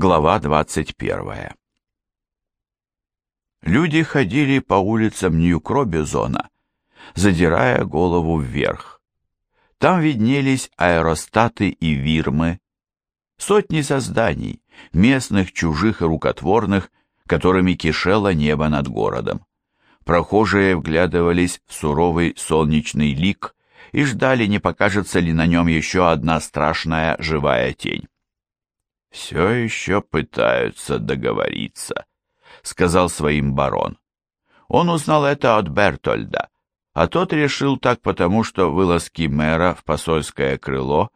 Глава 21 Люди ходили по улицам Нью-Кробизона, задирая голову вверх. Там виднелись аэростаты и вирмы, сотни созданий, местных, чужих и рукотворных, которыми кишело небо над городом. Прохожие вглядывались в суровый солнечный лик и ждали, не покажется ли на нем еще одна страшная живая тень. «Все еще пытаются договориться», — сказал своим барон. Он узнал это от Бертольда, а тот решил так потому, что вылазки мэра в посольское крыло,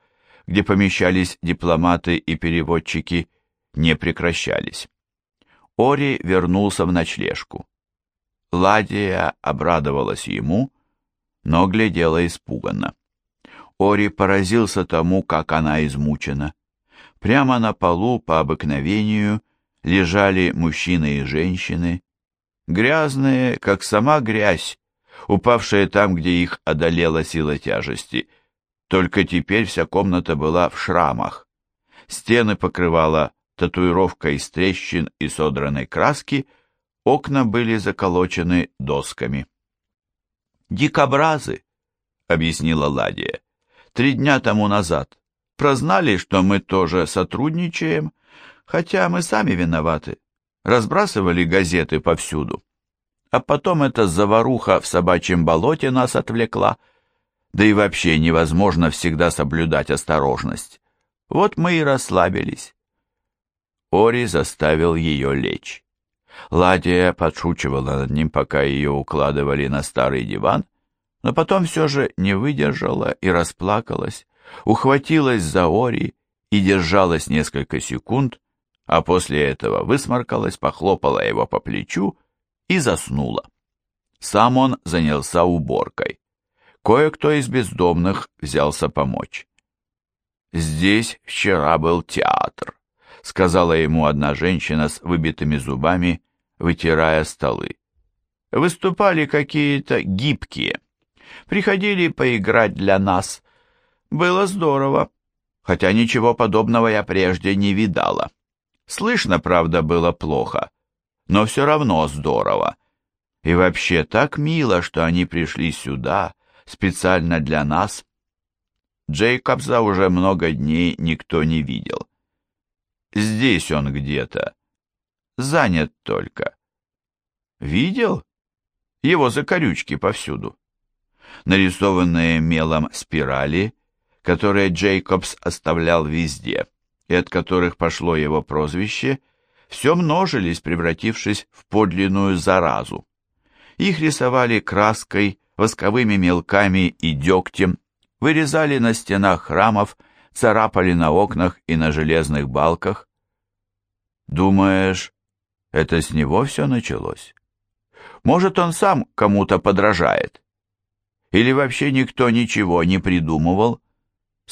где помещались дипломаты и переводчики, не прекращались. Ори вернулся в ночлежку. Ладия обрадовалась ему, но глядела испуганно. Ори поразился тому, как она измучена. Прямо на полу по обыкновению лежали мужчины и женщины, грязные, как сама грязь, упавшие там, где их одолела сила тяжести. Только теперь вся комната была в шрамах. Стены покрывала татуировка из трещин и содранной краски, окна были заколочены досками. «Дикобразы», — объяснила Ладия, — «три дня тому назад прознали, что мы тоже сотрудничаем, хотя мы сами виноваты. Разбрасывали газеты повсюду. А потом эта заваруха в собачьем болоте нас отвлекла. Да и вообще невозможно всегда соблюдать осторожность. Вот мы и расслабились. Ори заставил ее лечь. Ладия подшучивала над ним, пока ее укладывали на старый диван, но потом все же не выдержала и расплакалась, ухватилась за Ори и держалась несколько секунд, а после этого высморкалась, похлопала его по плечу и заснула. Сам он занялся уборкой. Кое-кто из бездомных взялся помочь. «Здесь вчера был театр», — сказала ему одна женщина с выбитыми зубами, вытирая столы. «Выступали какие-то гибкие. Приходили поиграть для нас, было здорово, хотя ничего подобного я прежде не видала. Слышно, правда, было плохо, но все равно здорово. И вообще так мило, что они пришли сюда, специально для нас. Джейкобса уже много дней никто не видел. Здесь он где-то. Занят только. Видел? Его закорючки повсюду. Нарисованные мелом спирали которые Джейкобс оставлял везде, и от которых пошло его прозвище, все множились, превратившись в подлинную заразу. Их рисовали краской, восковыми мелками и дегтем, вырезали на стенах храмов, царапали на окнах и на железных балках. Думаешь, это с него все началось? Может, он сам кому-то подражает? Или вообще никто ничего не придумывал?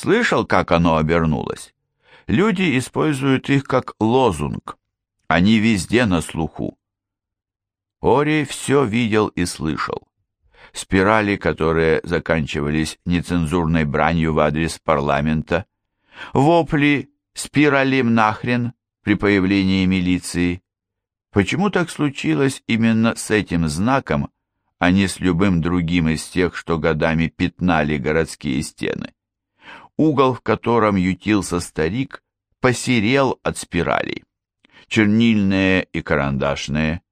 Слышал, как оно обернулось? Люди используют их как лозунг. Они везде на слуху. Ори все видел и слышал. Спирали, которые заканчивались нецензурной бранью в адрес парламента, вопли «спиралим нахрен» при появлении милиции. Почему так случилось именно с этим знаком, а не с любым другим из тех, что годами пятнали городские стены? Угол, в котором ютился старик, посерел от спиралей. Чернильные и карандашные,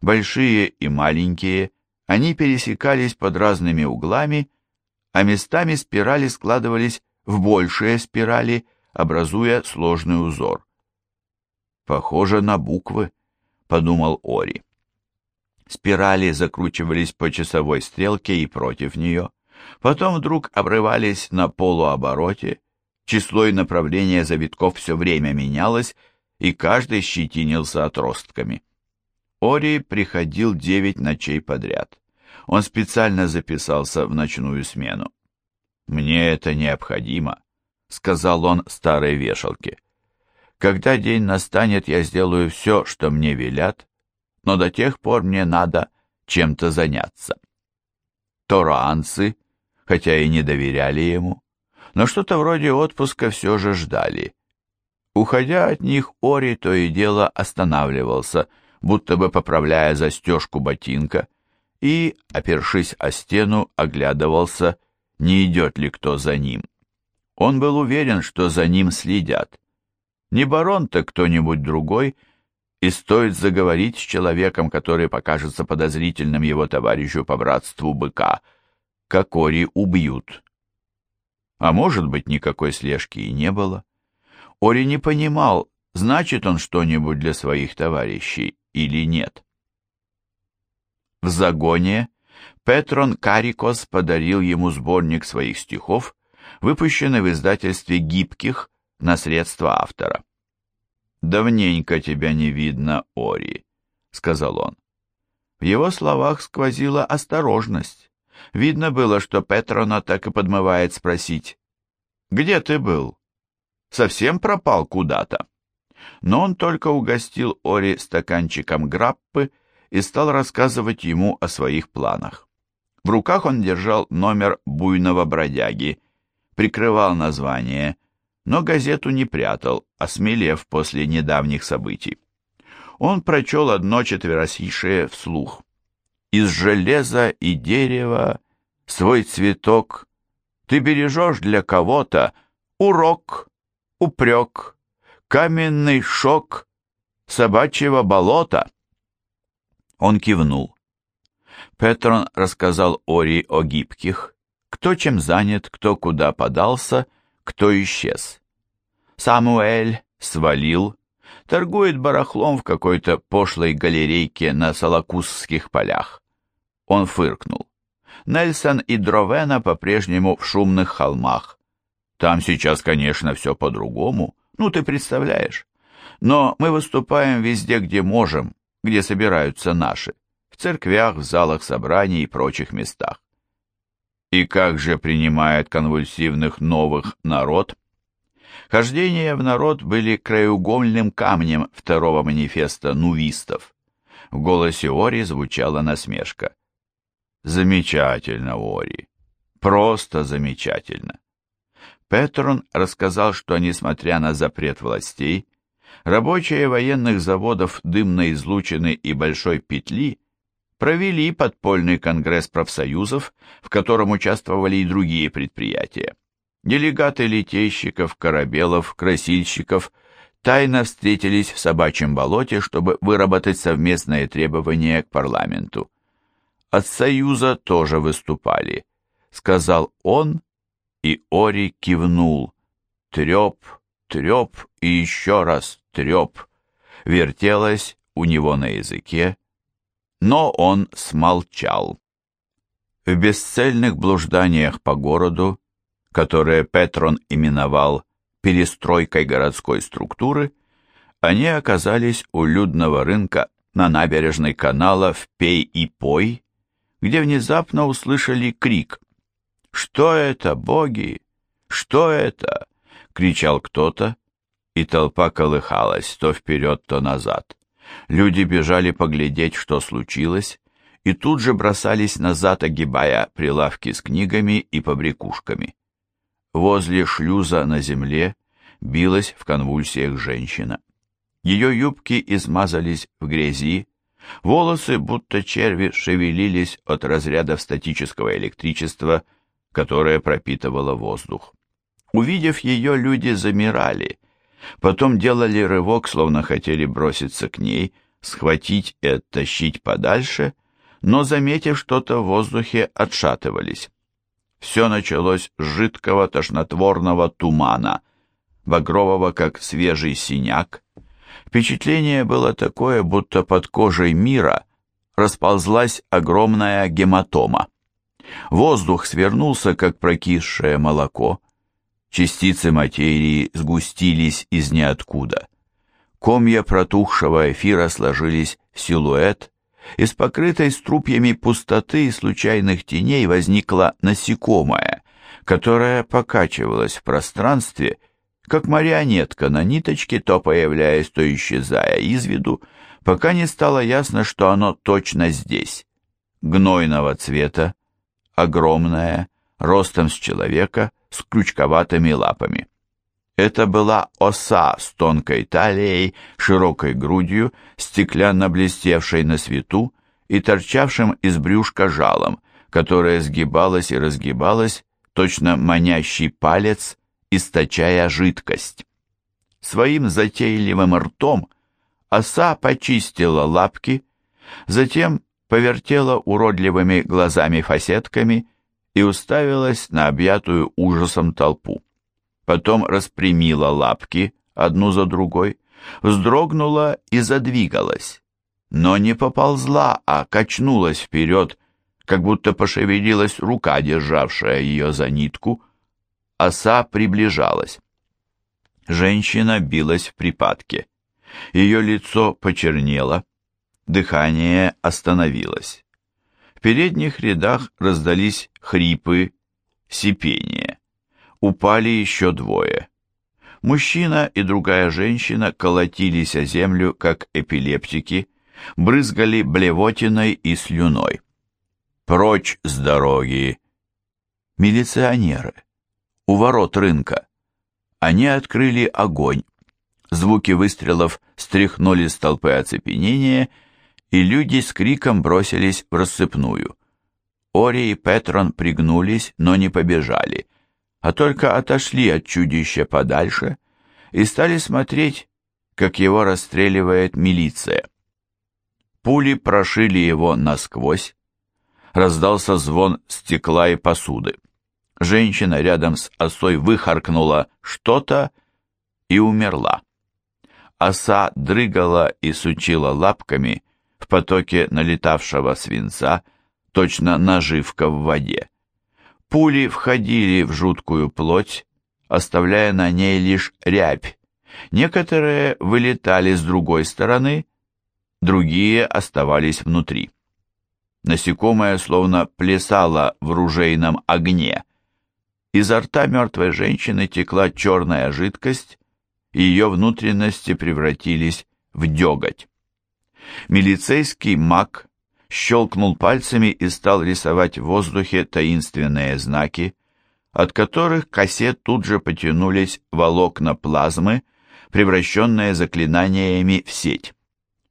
большие и маленькие, они пересекались под разными углами, а местами спирали складывались в большие спирали, образуя сложный узор. «Похоже на буквы», — подумал Ори. Спирали закручивались по часовой стрелке и против нее потом вдруг обрывались на полуобороте, число и направление завитков все время менялось, и каждый щетинился отростками. Ори приходил девять ночей подряд. Он специально записался в ночную смену. «Мне это необходимо», — сказал он старой вешалке. «Когда день настанет, я сделаю все, что мне велят, но до тех пор мне надо чем-то заняться». Торанцы хотя и не доверяли ему, но что-то вроде отпуска все же ждали. Уходя от них, Ори то и дело останавливался, будто бы поправляя застежку ботинка, и, опершись о стену, оглядывался, не идет ли кто за ним. Он был уверен, что за ним следят. Не барон, то кто-нибудь другой, и стоит заговорить с человеком, который покажется подозрительным его товарищу по братству быка, как Ори убьют. А может быть, никакой слежки и не было. Ори не понимал, значит он что-нибудь для своих товарищей или нет. В загоне Петрон Карикос подарил ему сборник своих стихов, выпущенный в издательстве «Гибких» на средства автора. «Давненько тебя не видно, Ори», — сказал он. В его словах сквозила осторожность. Видно было, что Петрона так и подмывает спросить, «Где ты был? Совсем пропал куда-то?» Но он только угостил Ори стаканчиком граппы и стал рассказывать ему о своих планах. В руках он держал номер буйного бродяги, прикрывал название, но газету не прятал, осмелев после недавних событий. Он прочел одно четверостишее вслух. «Из железа и дерева свой цветок ты бережешь для кого-то урок, упрек, каменный шок собачьего болота». Он кивнул. Петрон рассказал Ори о гибких, кто чем занят, кто куда подался, кто исчез. Самуэль свалил, торгует барахлом в какой-то пошлой галерейке на Салакузских полях. Он фыркнул. Нельсон и Дровена по-прежнему в шумных холмах. Там сейчас, конечно, все по-другому, ну ты представляешь. Но мы выступаем везде, где можем, где собираются наши, в церквях, в залах собраний и прочих местах. И как же принимает конвульсивных новых народ? Хождения в народ были краеугольным камнем второго манифеста нувистов. В голосе Ори звучала насмешка. Замечательно, Ори. Просто замечательно. Петрон рассказал, что, несмотря на запрет властей, рабочие военных заводов дымной излучины и большой петли провели подпольный конгресс профсоюзов, в котором участвовали и другие предприятия. Делегаты литейщиков, корабелов, красильщиков тайно встретились в собачьем болоте, чтобы выработать совместные требования к парламенту. От Союза тоже выступали, сказал он, и Ори кивнул. Треп, треп и еще раз треп. Вертелось у него на языке, но он смолчал. В бесцельных блужданиях по городу, которые Петрон именовал перестройкой городской структуры, они оказались у людного рынка на набережной канала в Пей и Пой, где внезапно услышали крик. «Что это, боги? Что это?» — кричал кто-то, и толпа колыхалась то вперед, то назад. Люди бежали поглядеть, что случилось, и тут же бросались назад, огибая прилавки с книгами и побрякушками. Возле шлюза на земле билась в конвульсиях женщина. Ее юбки измазались в грязи, волосы, будто черви, шевелились от разрядов статического электричества, которое пропитывало воздух. Увидев ее, люди замирали — Потом делали рывок, словно хотели броситься к ней, схватить и оттащить подальше, но, заметив что-то в воздухе, отшатывались. Все началось с жидкого тошнотворного тумана, багрового, как свежий синяк. Впечатление было такое, будто под кожей мира расползлась огромная гематома. Воздух свернулся, как прокисшее молоко, Частицы материи сгустились из ниоткуда. Комья протухшего эфира сложились в силуэт, из покрытой струпьями пустоты и случайных теней возникла насекомое, которое покачивалось в пространстве, как марионетка на ниточке, то появляясь, то исчезая из виду, пока не стало ясно, что оно точно здесь. Гнойного цвета, огромное, ростом с человека, с крючковатыми лапами. Это была оса с тонкой талией, широкой грудью, стеклянно блестевшей на свету и торчавшим из брюшка жалом, которое сгибалось и разгибалось, точно манящий палец, источая жидкость. Своим затейливым ртом оса почистила лапки, затем повертела уродливыми глазами-фасетками и уставилась на объятую ужасом толпу. Потом распрямила лапки одну за другой, вздрогнула и задвигалась, но не поползла, а качнулась вперед, как будто пошевелилась рука, державшая ее за нитку. Оса приближалась. Женщина билась в припадке. Ее лицо почернело, дыхание остановилось. В передних рядах раздались хрипы, сипение. Упали еще двое. Мужчина и другая женщина колотились о землю, как эпилептики, брызгали блевотиной и слюной. Прочь с дороги! Милиционеры! У ворот рынка! Они открыли огонь. Звуки выстрелов стряхнули с толпы оцепенения, и люди с криком бросились в рассыпную. Ори и Петрон пригнулись, но не побежали, а только отошли от чудища подальше и стали смотреть, как его расстреливает милиция. Пули прошили его насквозь, раздался звон стекла и посуды. Женщина рядом с осой выхаркнула что-то и умерла. Оса дрыгала и сучила лапками в потоке налетавшего свинца, точно наживка в воде. Пули входили в жуткую плоть, оставляя на ней лишь рябь. Некоторые вылетали с другой стороны, другие оставались внутри. Насекомое словно плясало в ружейном огне. Изо рта мертвой женщины текла черная жидкость, и ее внутренности превратились в деготь. Милицейский маг щелкнул пальцами и стал рисовать в воздухе таинственные знаки, от которых косе тут же потянулись волокна плазмы, превращенные заклинаниями в сеть.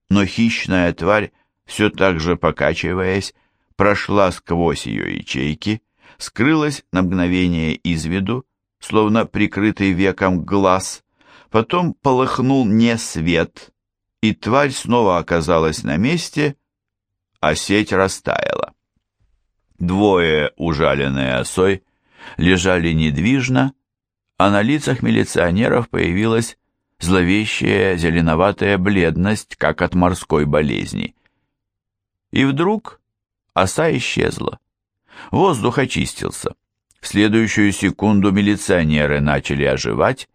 Но хищная тварь, все так же покачиваясь, прошла сквозь ее ячейки, скрылась на мгновение из виду, словно прикрытый веком глаз, потом полыхнул не свет, и тварь снова оказалась на месте, а сеть растаяла. Двое, ужаленные осой, лежали недвижно, а на лицах милиционеров появилась зловещая зеленоватая бледность, как от морской болезни. И вдруг оса исчезла. Воздух очистился. В следующую секунду милиционеры начали оживать,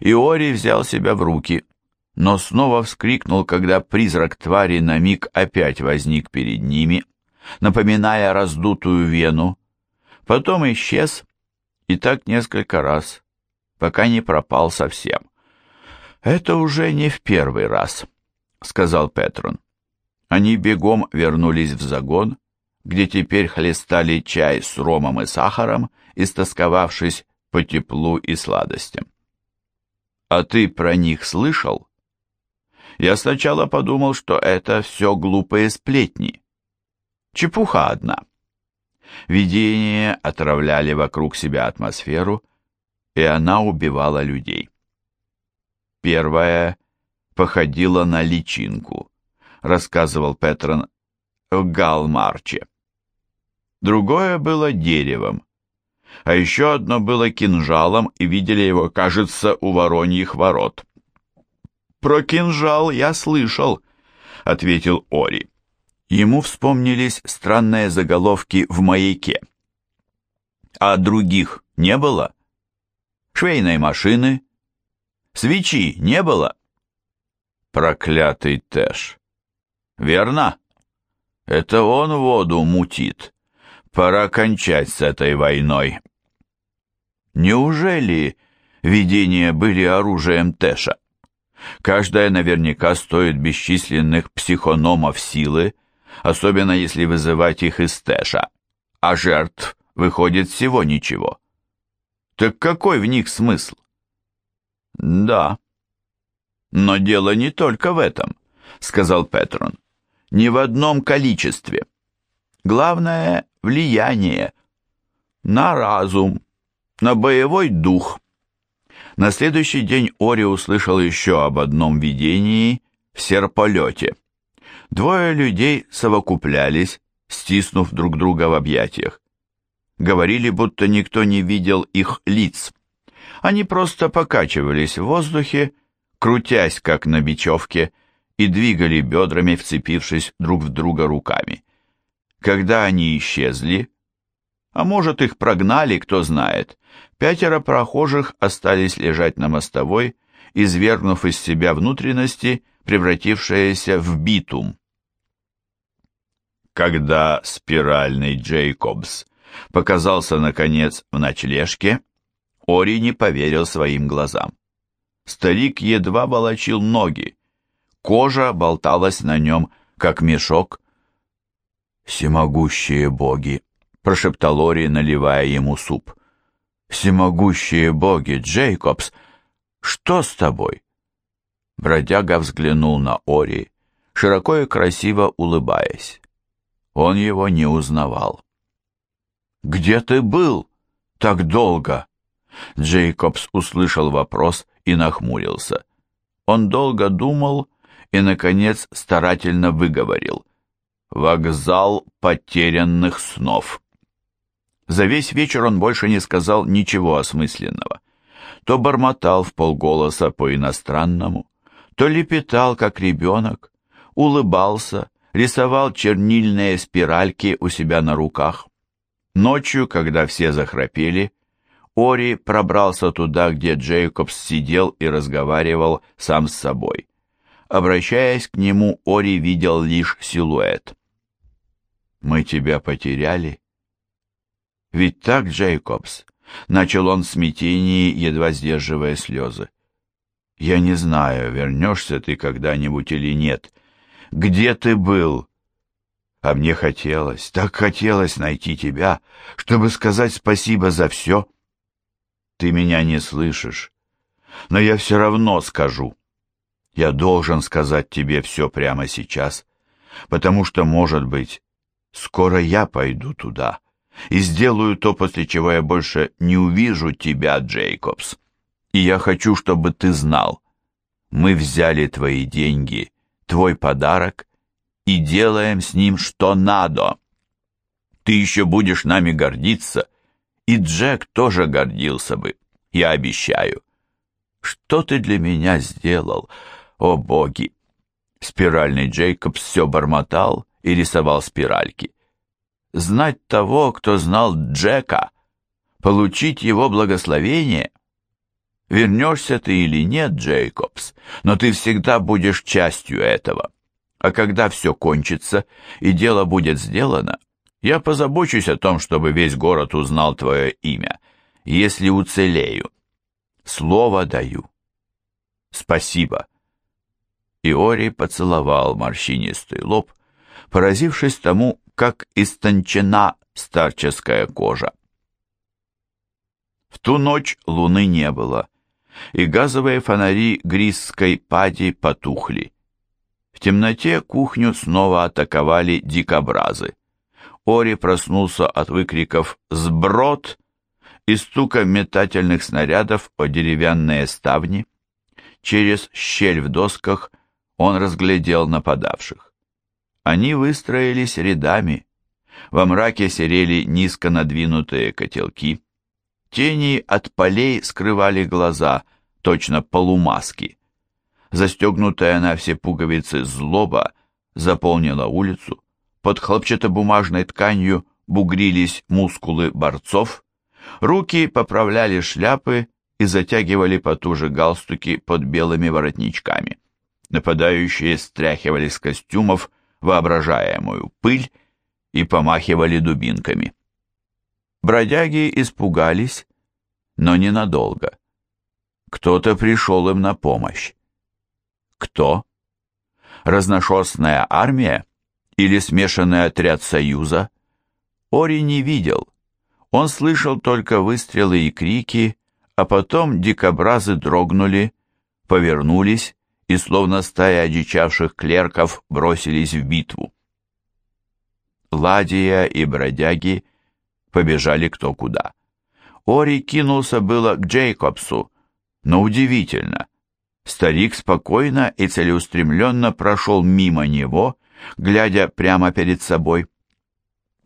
и Ори взял себя в руки, но снова вскрикнул, когда призрак твари на миг опять возник перед ними, напоминая раздутую вену, потом исчез, и так несколько раз, пока не пропал совсем. «Это уже не в первый раз», — сказал Петрон. Они бегом вернулись в загон, где теперь хлестали чай с ромом и сахаром, истосковавшись по теплу и сладостям. «А ты про них слышал?» Я сначала подумал, что это все глупые сплетни. Чепуха одна. Видения отравляли вокруг себя атмосферу, и она убивала людей. Первая походила на личинку, рассказывал Петрон в Галмарче. Другое было деревом, а еще одно было кинжалом, и видели его, кажется, у вороньих ворот. «Про кинжал я слышал», — ответил Ори. Ему вспомнились странные заголовки в маяке. «А других не было? Швейной машины? Свечи не было?» «Проклятый Тэш!» «Верно? Это он воду мутит. Пора кончать с этой войной». Неужели видения были оружием Тэша? Каждая наверняка стоит бесчисленных психономов силы, особенно если вызывать их из Тэша, а жертв выходит всего ничего. Так какой в них смысл? Да. Но дело не только в этом, сказал Петрон. Не в одном количестве. Главное — влияние. На разум, на боевой дух. На следующий день Ори услышал еще об одном видении в серполете. Двое людей совокуплялись, стиснув друг друга в объятиях. Говорили, будто никто не видел их лиц. Они просто покачивались в воздухе, крутясь, как на бечевке, и двигали бедрами, вцепившись друг в друга руками. Когда они исчезли, а может их прогнали, кто знает, пятеро прохожих остались лежать на мостовой, извергнув из себя внутренности, превратившиеся в битум. Когда спиральный Джейкобс показался, наконец, в ночлежке, Ори не поверил своим глазам. Старик едва волочил ноги, кожа болталась на нем, как мешок. «Всемогущие боги!» — прошептал Ори, наливая ему суп. «Всемогущие боги, Джейкобс, что с тобой?» Бродяга взглянул на Ори, широко и красиво улыбаясь. Он его не узнавал. «Где ты был так долго?» Джейкобс услышал вопрос и нахмурился. Он долго думал и, наконец, старательно выговорил. «Вокзал потерянных снов». За весь вечер он больше не сказал ничего осмысленного. То бормотал в полголоса по-иностранному, то лепетал, как ребенок, улыбался, рисовал чернильные спиральки у себя на руках. Ночью, когда все захрапели, Ори пробрался туда, где Джейкобс сидел и разговаривал сам с собой. Обращаясь к нему, Ори видел лишь силуэт. «Мы тебя потеряли?» «Ведь так, Джейкобс?» — начал он в смятении, едва сдерживая слезы. «Я не знаю, вернешься ты когда-нибудь или нет. Где ты был?» А мне хотелось, так хотелось найти тебя, чтобы сказать спасибо за все. Ты меня не слышишь, но я все равно скажу. Я должен сказать тебе все прямо сейчас, потому что, может быть, скоро я пойду туда и сделаю то, после чего я больше не увижу тебя, Джейкобс. И я хочу, чтобы ты знал, мы взяли твои деньги, твой подарок и делаем с ним что надо. Ты еще будешь нами гордиться, и Джек тоже гордился бы, я обещаю. Что ты для меня сделал, о боги? Спиральный Джейкоб все бормотал и рисовал спиральки. Знать того, кто знал Джека, получить его благословение. Вернешься ты или нет, Джейкобс, но ты всегда будешь частью этого. А когда все кончится и дело будет сделано, я позабочусь о том, чтобы весь город узнал твое имя, если уцелею. Слово даю. Спасибо. Иори поцеловал морщинистый лоб, поразившись тому, как истончена старческая кожа. В ту ночь луны не было, и газовые фонари грисской пади потухли. В темноте кухню снова атаковали дикобразы. Ори проснулся от выкриков «Сброд!» и стука метательных снарядов о деревянные ставни. Через щель в досках он разглядел нападавших. Они выстроились рядами. Во мраке серели низко надвинутые котелки. Тени от полей скрывали глаза, точно полумаски. Застегнутая на все пуговицы злоба заполнила улицу. Под хлопчатобумажной тканью бугрились мускулы борцов. Руки поправляли шляпы и затягивали потуже галстуки под белыми воротничками. Нападающие стряхивали с костюмов воображаемую пыль и помахивали дубинками. Бродяги испугались, но ненадолго. Кто-то пришел им на помощь. Кто? Разношерстная армия или смешанный отряд Союза? Ори не видел. Он слышал только выстрелы и крики, а потом дикобразы дрогнули, повернулись и, словно стая одичавших клерков, бросились в битву. Ладия и бродяги побежали кто куда. Ори кинулся было к Джейкобсу, но удивительно. Старик спокойно и целеустремленно прошел мимо него, глядя прямо перед собой.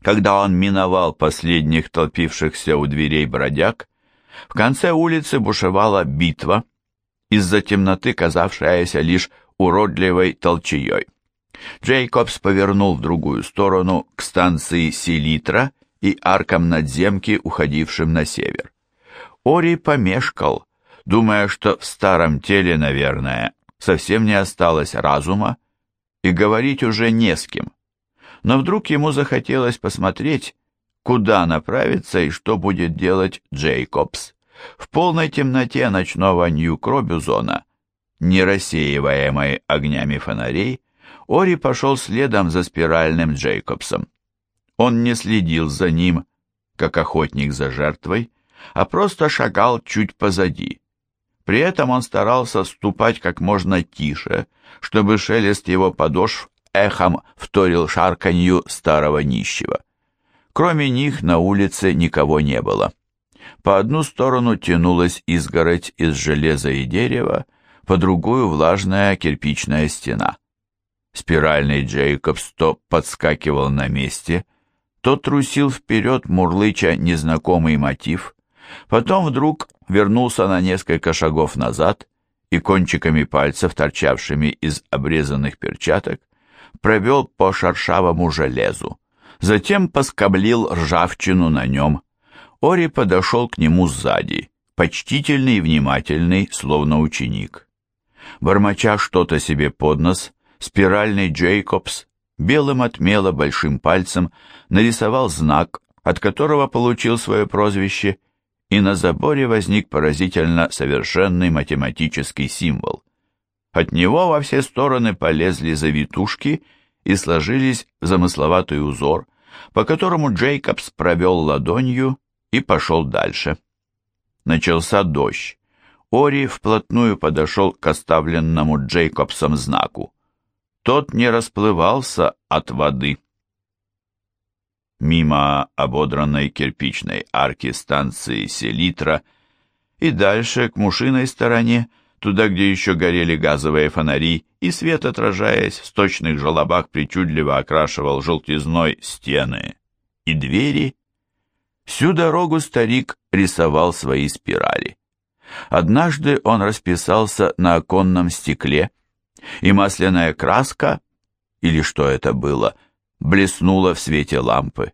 Когда он миновал последних толпившихся у дверей бродяг, в конце улицы бушевала битва, из-за темноты казавшаяся лишь уродливой толчеей. Джейкобс повернул в другую сторону к станции Селитра и аркам надземки, уходившим на север. Ори помешкал, думая, что в старом теле, наверное, совсем не осталось разума, и говорить уже не с кем. Но вдруг ему захотелось посмотреть, куда направиться и что будет делать Джейкобс. В полной темноте ночного Нью-Кробюзона, не рассеиваемой огнями фонарей, Ори пошел следом за спиральным Джейкобсом. Он не следил за ним, как охотник за жертвой, а просто шагал чуть позади. При этом он старался ступать как можно тише, чтобы шелест его подошв эхом вторил шарканью старого нищего. Кроме них на улице никого не было. По одну сторону тянулась изгородь из железа и дерева, по другую влажная кирпичная стена. Спиральный Джейкобс то подскакивал на месте, то трусил вперед, мурлыча незнакомый мотив, потом вдруг вернулся на несколько шагов назад и кончиками пальцев, торчавшими из обрезанных перчаток, провел по шершавому железу, затем поскоблил ржавчину на нем. Ори подошел к нему сзади, почтительный и внимательный, словно ученик. Бормоча что-то себе под нос, спиральный Джейкобс белым отмело большим пальцем нарисовал знак, от которого получил свое прозвище, и на заборе возник поразительно совершенный математический символ. От него во все стороны полезли завитушки и сложились замысловатый узор, по которому Джейкобс провел ладонью и пошел дальше. Начался дождь. Ори вплотную подошел к оставленному Джейкобсом знаку. Тот не расплывался от воды. Мимо ободранной кирпичной арки станции Селитра и дальше к мушиной стороне, туда, где еще горели газовые фонари, и свет, отражаясь в сточных желобах, причудливо окрашивал желтизной стены и двери. Всю дорогу старик рисовал свои спирали. Однажды он расписался на оконном стекле, и масляная краска, или что это было, блеснула в свете лампы.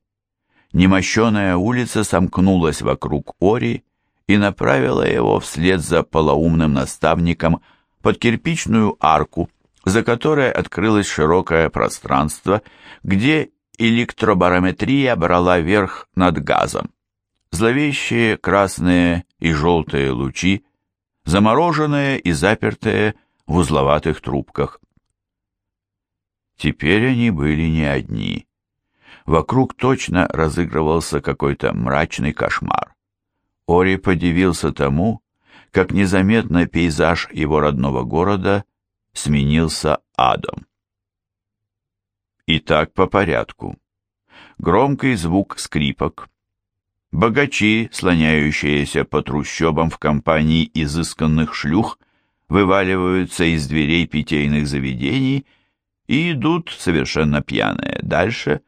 Немощеная улица сомкнулась вокруг Ори и направила его вслед за полоумным наставником под кирпичную арку, за которой открылось широкое пространство, где электробарометрия брала верх над газом. Зловещие красные и желтые лучи, замороженные и запертые в узловатых трубках. Теперь они были не одни. Вокруг точно разыгрывался какой-то мрачный кошмар. Ори подивился тому, как незаметно пейзаж его родного города сменился адом. И так по порядку. Громкий звук скрипок. Богачи, слоняющиеся по трущобам в компании изысканных шлюх, вываливаются из дверей питейных заведений и идут, совершенно пьяные, дальше,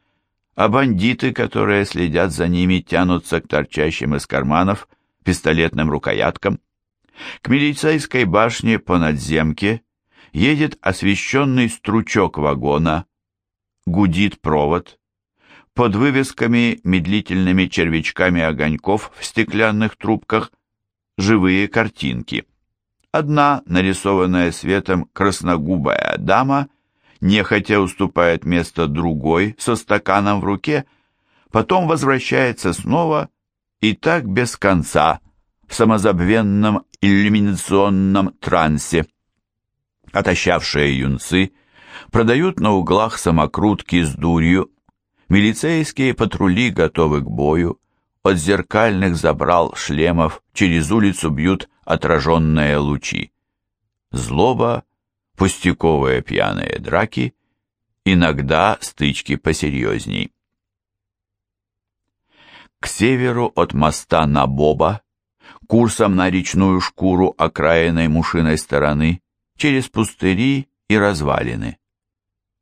а бандиты, которые следят за ними, тянутся к торчащим из карманов пистолетным рукояткам. К милицейской башне по надземке едет освещенный стручок вагона, гудит провод. Под вывесками медлительными червячками огоньков в стеклянных трубках живые картинки – Одна, нарисованная светом красногубая дама, нехотя уступает место другой со стаканом в руке, потом возвращается снова и так без конца в самозабвенном иллюминационном трансе. Отощавшие юнцы продают на углах самокрутки с дурью, милицейские патрули готовы к бою, от зеркальных забрал шлемов через улицу бьют отраженные лучи. Злоба, пустяковые пьяные драки, иногда стычки посерьезней. К северу от моста на Боба, курсом на речную шкуру окраинной мушиной стороны, через пустыри и развалины.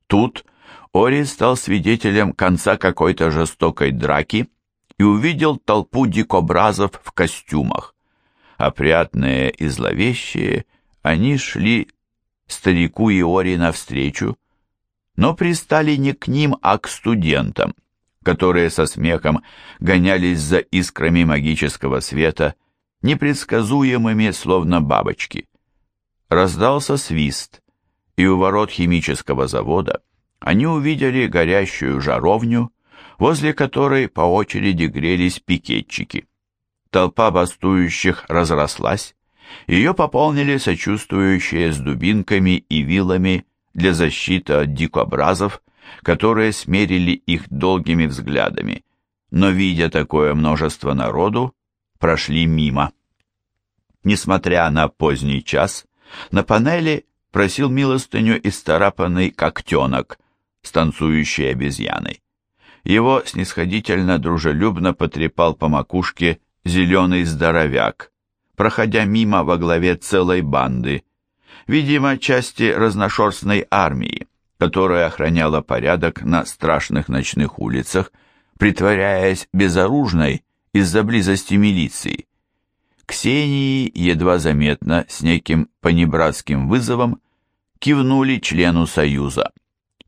Тут Ори стал свидетелем конца какой-то жестокой драки и увидел толпу дикобразов в костюмах. Опрятные и зловещие, они шли старику и Ори навстречу, но пристали не к ним, а к студентам, которые со смехом гонялись за искрами магического света, непредсказуемыми, словно бабочки. Раздался свист, и у ворот химического завода они увидели горящую жаровню, возле которой по очереди грелись пикетчики. Толпа бастующих разрослась, ее пополнили сочувствующие с дубинками и вилами для защиты от дикобразов, которые смерили их долгими взглядами, но, видя такое множество народу, прошли мимо. Несмотря на поздний час, на панели просил милостыню исцарапанный когтенок с танцующей обезьяной. Его снисходительно дружелюбно потрепал по макушке зеленый здоровяк, проходя мимо во главе целой банды, видимо, части разношерстной армии, которая охраняла порядок на страшных ночных улицах, притворяясь безоружной из-за близости милиции. Ксении едва заметно, с неким понебратским вызовом, кивнули члену Союза.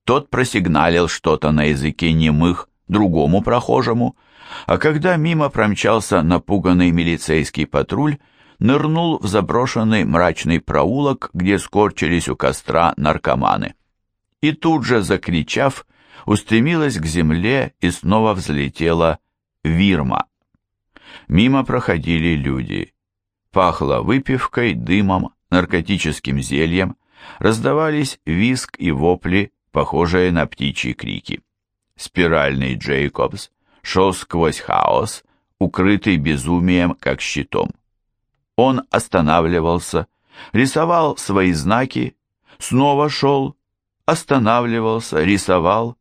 Тот просигналил что-то на языке немых другому прохожему, а когда мимо промчался напуганный милицейский патруль, нырнул в заброшенный мрачный проулок, где скорчились у костра наркоманы. И тут же, закричав, устремилась к земле и снова взлетела Вирма. Мимо проходили люди. Пахло выпивкой, дымом, наркотическим зельем, раздавались виск и вопли, похожие на птичьи крики. Спиральный Джейкобс шел сквозь хаос, укрытый безумием, как щитом. Он останавливался, рисовал свои знаки, снова шел, останавливался, рисовал,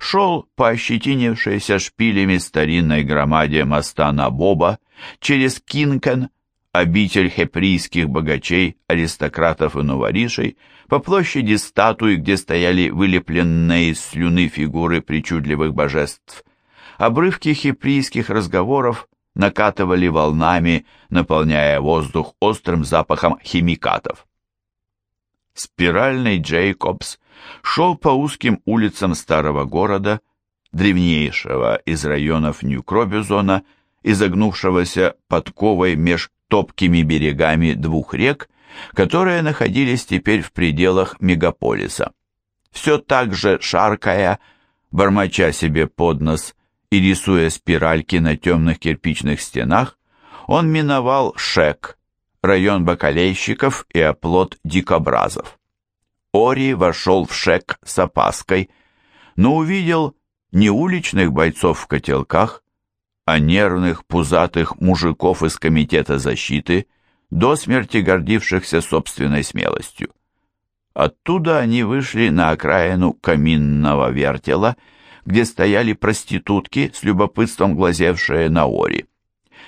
шел по ощетинившейся шпилями старинной громаде моста на Боба через Кинкен, обитель хеприйских богачей, аристократов и новоришей, по площади статуи, где стояли вылепленные из слюны фигуры причудливых божеств. Обрывки хеприйских разговоров накатывали волнами, наполняя воздух острым запахом химикатов. Спиральный Джейкобс шел по узким улицам старого города, древнейшего из районов Нью-Кробюзона, изогнувшегося подковой меж топкими берегами двух рек, которые находились теперь в пределах мегаполиса. Все так же шаркая, бормоча себе под нос и рисуя спиральки на темных кирпичных стенах, он миновал Шек, район бакалейщиков и оплот дикобразов. Ори вошел в Шек с опаской, но увидел не уличных бойцов в котелках, а нервных, пузатых мужиков из Комитета защиты, до смерти гордившихся собственной смелостью. Оттуда они вышли на окраину каминного вертела, где стояли проститутки с любопытством глазевшие на Ори.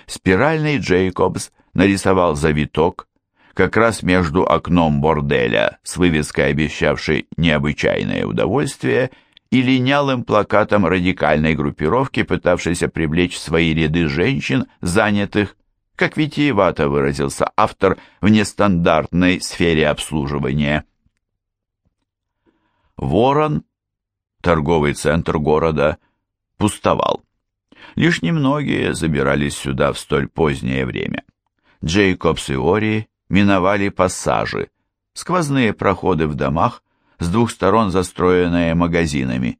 Спиральный Джейкобс нарисовал завиток, как раз между окном борделя с вывеской, обещавшей необычайное удовольствие, и линялым плакатом радикальной группировки, пытавшейся привлечь в свои ряды женщин, занятых, как витиевато выразился автор, в нестандартной сфере обслуживания. Ворон, торговый центр города, пустовал. Лишь немногие забирались сюда в столь позднее время. Джейкобс и Ори миновали пассажи, сквозные проходы в домах, с двух сторон застроенные магазинами.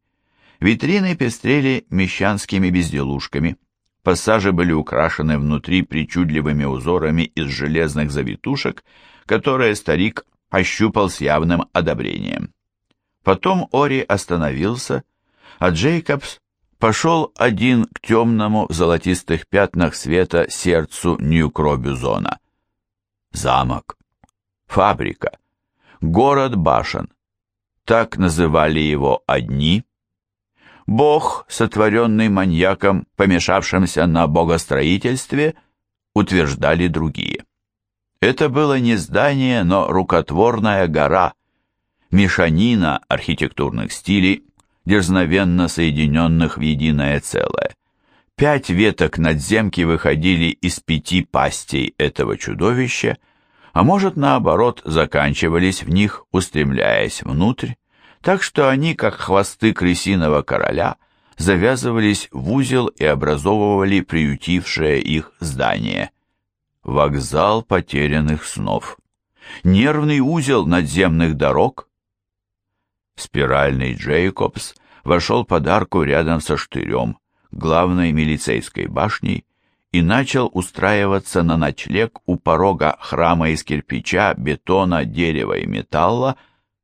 Витрины пестрели мещанскими безделушками. Пассажи были украшены внутри причудливыми узорами из железных завитушек, которые старик ощупал с явным одобрением. Потом Ори остановился, а Джейкобс пошел один к темному в золотистых пятнах света сердцу Нью-Кробюзона. Замок, фабрика, город башен. Так называли его одни. Бог, сотворенный маньяком, помешавшимся на богостроительстве, утверждали другие. Это было не здание, но рукотворная гора, мешанина архитектурных стилей, дерзновенно соединенных в единое целое. Пять веток надземки выходили из пяти пастей этого чудовища, а может, наоборот, заканчивались в них, устремляясь внутрь, так что они, как хвосты крысиного короля, завязывались в узел и образовывали приютившее их здание. Вокзал потерянных снов. Нервный узел надземных дорог. Спиральный Джейкобс вошел под арку рядом со штырем, главной милицейской башней, и начал устраиваться на ночлег у порога храма из кирпича, бетона, дерева и металла,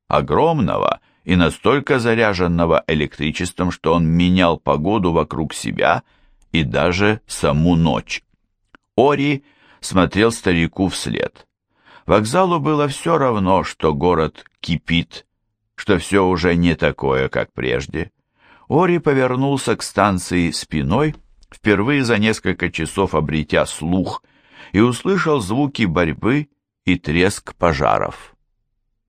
огромного и настолько заряженного электричеством, что он менял погоду вокруг себя и даже саму ночь. Ори смотрел старику вслед. Вокзалу было все равно, что город кипит, что все уже не такое, как прежде. Ори повернулся к станции спиной, впервые за несколько часов обретя слух, и услышал звуки борьбы и треск пожаров.